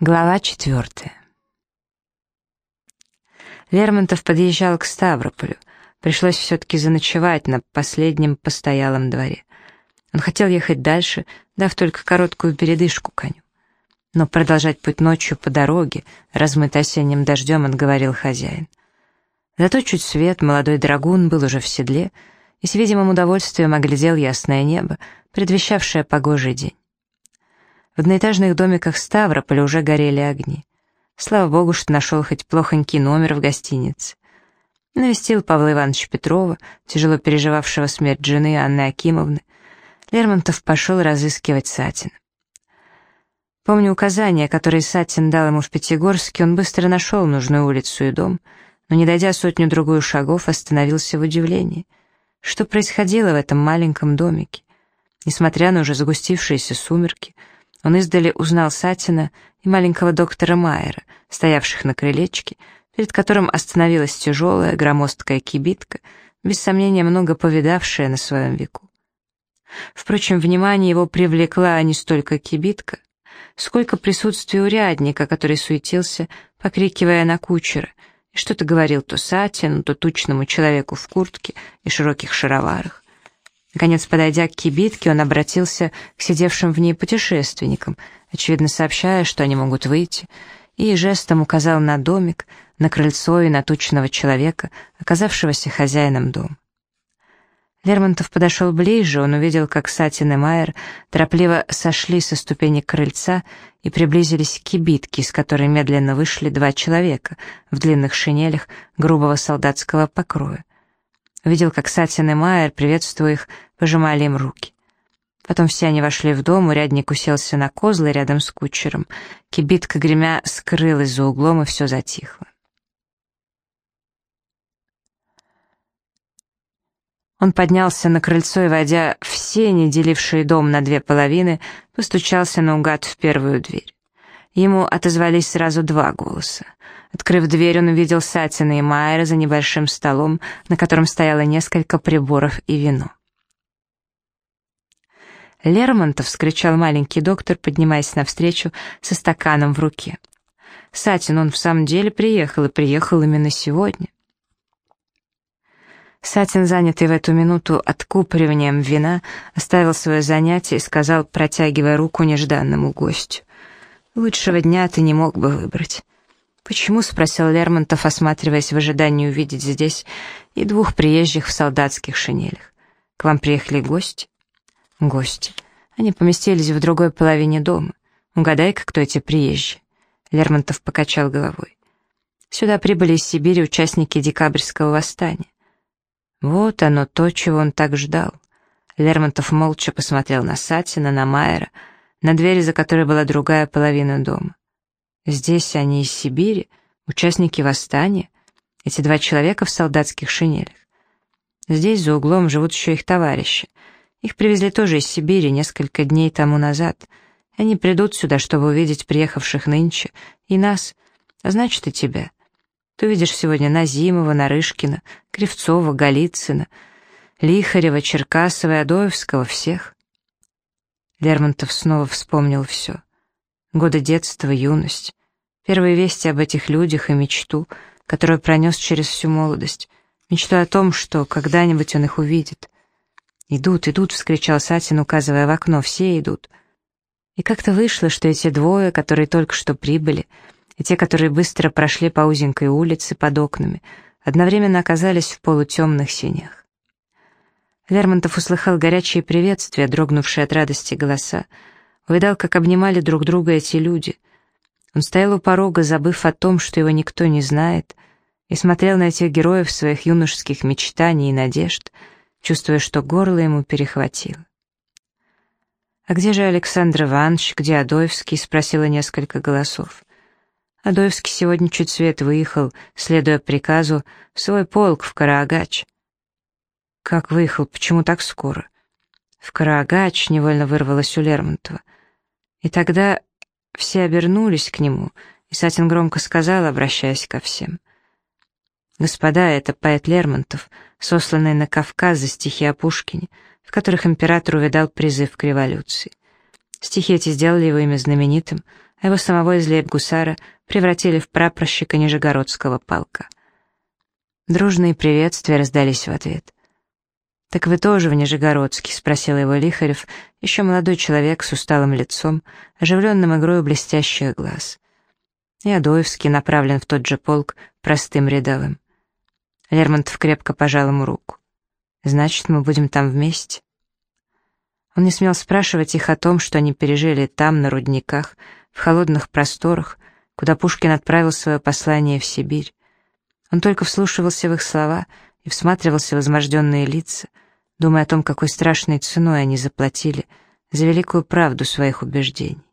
Глава четвертая. Лермонтов подъезжал к Ставрополю. Пришлось все-таки заночевать на последнем постоялом дворе. Он хотел ехать дальше, дав только короткую передышку коню. Но продолжать путь ночью по дороге, размытой осенним дождем, отговорил хозяин. Зато чуть свет, молодой драгун был уже в седле и с видимым удовольствием оглядел ясное небо, предвещавшее погожий день. В одноэтажных домиках Ставрополя уже горели огни. Слава богу, что нашел хоть плохонький номер в гостинице. Навестил Павла Ивановича Петрова, тяжело переживавшего смерть жены Анны Акимовны. Лермонтов пошел разыскивать Сатина. Помню указания, которые Сатин дал ему в Пятигорске, он быстро нашел нужную улицу и дом, но, не дойдя сотню-другую шагов, остановился в удивлении. Что происходило в этом маленьком домике? Несмотря на уже загустившиеся сумерки, он издали узнал Сатина и маленького доктора Майера, стоявших на крылечке, перед которым остановилась тяжелая громоздкая кибитка, без сомнения много повидавшая на своем веку. Впрочем, внимание его привлекла не столько кибитка, сколько присутствие урядника, который суетился, покрикивая на кучера, и что-то говорил то Сатину, то тучному человеку в куртке и широких шароварах. Наконец, подойдя к кибитке, он обратился к сидевшим в ней путешественникам, очевидно сообщая, что они могут выйти, и жестом указал на домик, на крыльцо и на тучного человека, оказавшегося хозяином дома. Лермонтов подошел ближе, он увидел, как Сатин и Майер торопливо сошли со ступени крыльца и приблизились к кибитке, из которой медленно вышли два человека в длинных шинелях грубого солдатского покроя. Видел, как Сатин и Майер, приветствуя их, пожимали им руки. Потом все они вошли в дом, урядник уселся на козлы рядом с кучером. Кибитка, гремя, скрылась за углом, и все затихло. Он поднялся на крыльцо и, войдя все, не делившие дом на две половины, постучался наугад в первую дверь. Ему отозвались сразу два голоса. Открыв дверь, он увидел Сатина и Майера за небольшим столом, на котором стояло несколько приборов и вино. «Лермонтов!» — вскричал маленький доктор, поднимаясь навстречу со стаканом в руке. «Сатин, он в самом деле приехал, и приехал именно сегодня». Сатин, занятый в эту минуту откупориванием вина, оставил свое занятие и сказал, протягивая руку нежданному гостю. «Лучшего дня ты не мог бы выбрать». «Почему?» — спросил Лермонтов, осматриваясь в ожидании увидеть здесь и двух приезжих в солдатских шинелях. «К вам приехали гости?» «Гости. Они поместились в другой половине дома. Угадай-ка, кто эти приезжие?» Лермонтов покачал головой. «Сюда прибыли из Сибири участники декабрьского восстания. Вот оно то, чего он так ждал. Лермонтов молча посмотрел на Сатина, на Майера, на двери, за которой была другая половина дома. Здесь они из Сибири, участники восстания, эти два человека в солдатских шинелях. Здесь за углом живут еще их товарищи. Их привезли тоже из Сибири несколько дней тому назад. Они придут сюда, чтобы увидеть приехавших нынче, и нас, а значит и тебя. Ты увидишь сегодня Назимова, Нарышкина, Кривцова, Голицына, Лихарева, Черкасова и Адоевского, всех. Лермонтов снова вспомнил все. Годы детства, юность, первые вести об этих людях и мечту, которую пронес через всю молодость, мечту о том, что когда-нибудь он их увидит. «Идут, идут!» — вскричал Сатин, указывая в окно. «Все идут!» И как-то вышло, что эти двое, которые только что прибыли, — и те, которые быстро прошли по узенькой улице под окнами, одновременно оказались в полутемных синях. Лермонтов услыхал горячие приветствия, дрогнувшие от радости голоса, увидал, как обнимали друг друга эти люди. Он стоял у порога, забыв о том, что его никто не знает, и смотрел на этих героев своих юношеских мечтаний и надежд, чувствуя, что горло ему перехватило. «А где же Александр Иванович, где Адоевский?» — спросило несколько голосов. Адоевский сегодня чуть свет выехал, следуя приказу, в свой полк в Караагач. Как выехал, почему так скоро? В Караагач невольно вырвалось у Лермонтова. И тогда все обернулись к нему, и Сатин громко сказал, обращаясь ко всем. «Господа, это поэт Лермонтов, сосланный на Кавказ за стихи о Пушкине, в которых император увидал призыв к революции. Стихи эти сделали его имя знаменитым, а его самого из лейб-гусара превратили в прапорщика Нижегородского полка. Дружные приветствия раздались в ответ. «Так вы тоже в Нижегородске?» — спросил его Лихарев, еще молодой человек с усталым лицом, оживленным игрой блестящих глаз. И Адоевский направлен в тот же полк простым рядовым. Лермонтов крепко пожал ему руку. «Значит, мы будем там вместе?» Он не смел спрашивать их о том, что они пережили там, на рудниках, в холодных просторах, куда Пушкин отправил свое послание в Сибирь. Он только вслушивался в их слова и всматривался в возможденные лица, думая о том, какой страшной ценой они заплатили за великую правду своих убеждений.